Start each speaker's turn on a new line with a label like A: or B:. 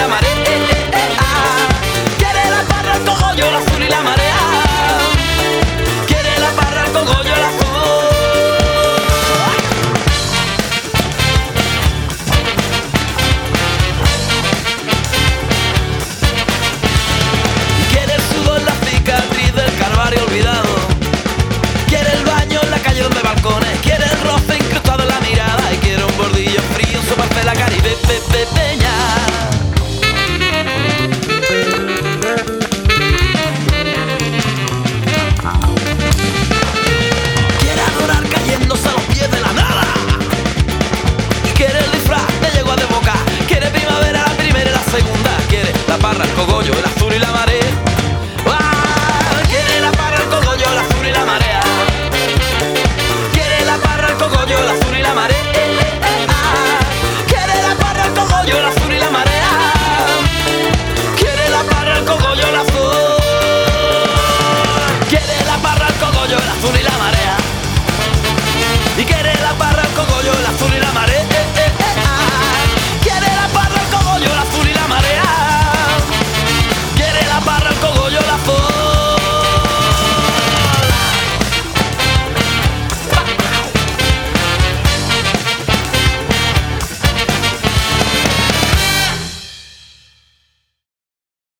A: la marea.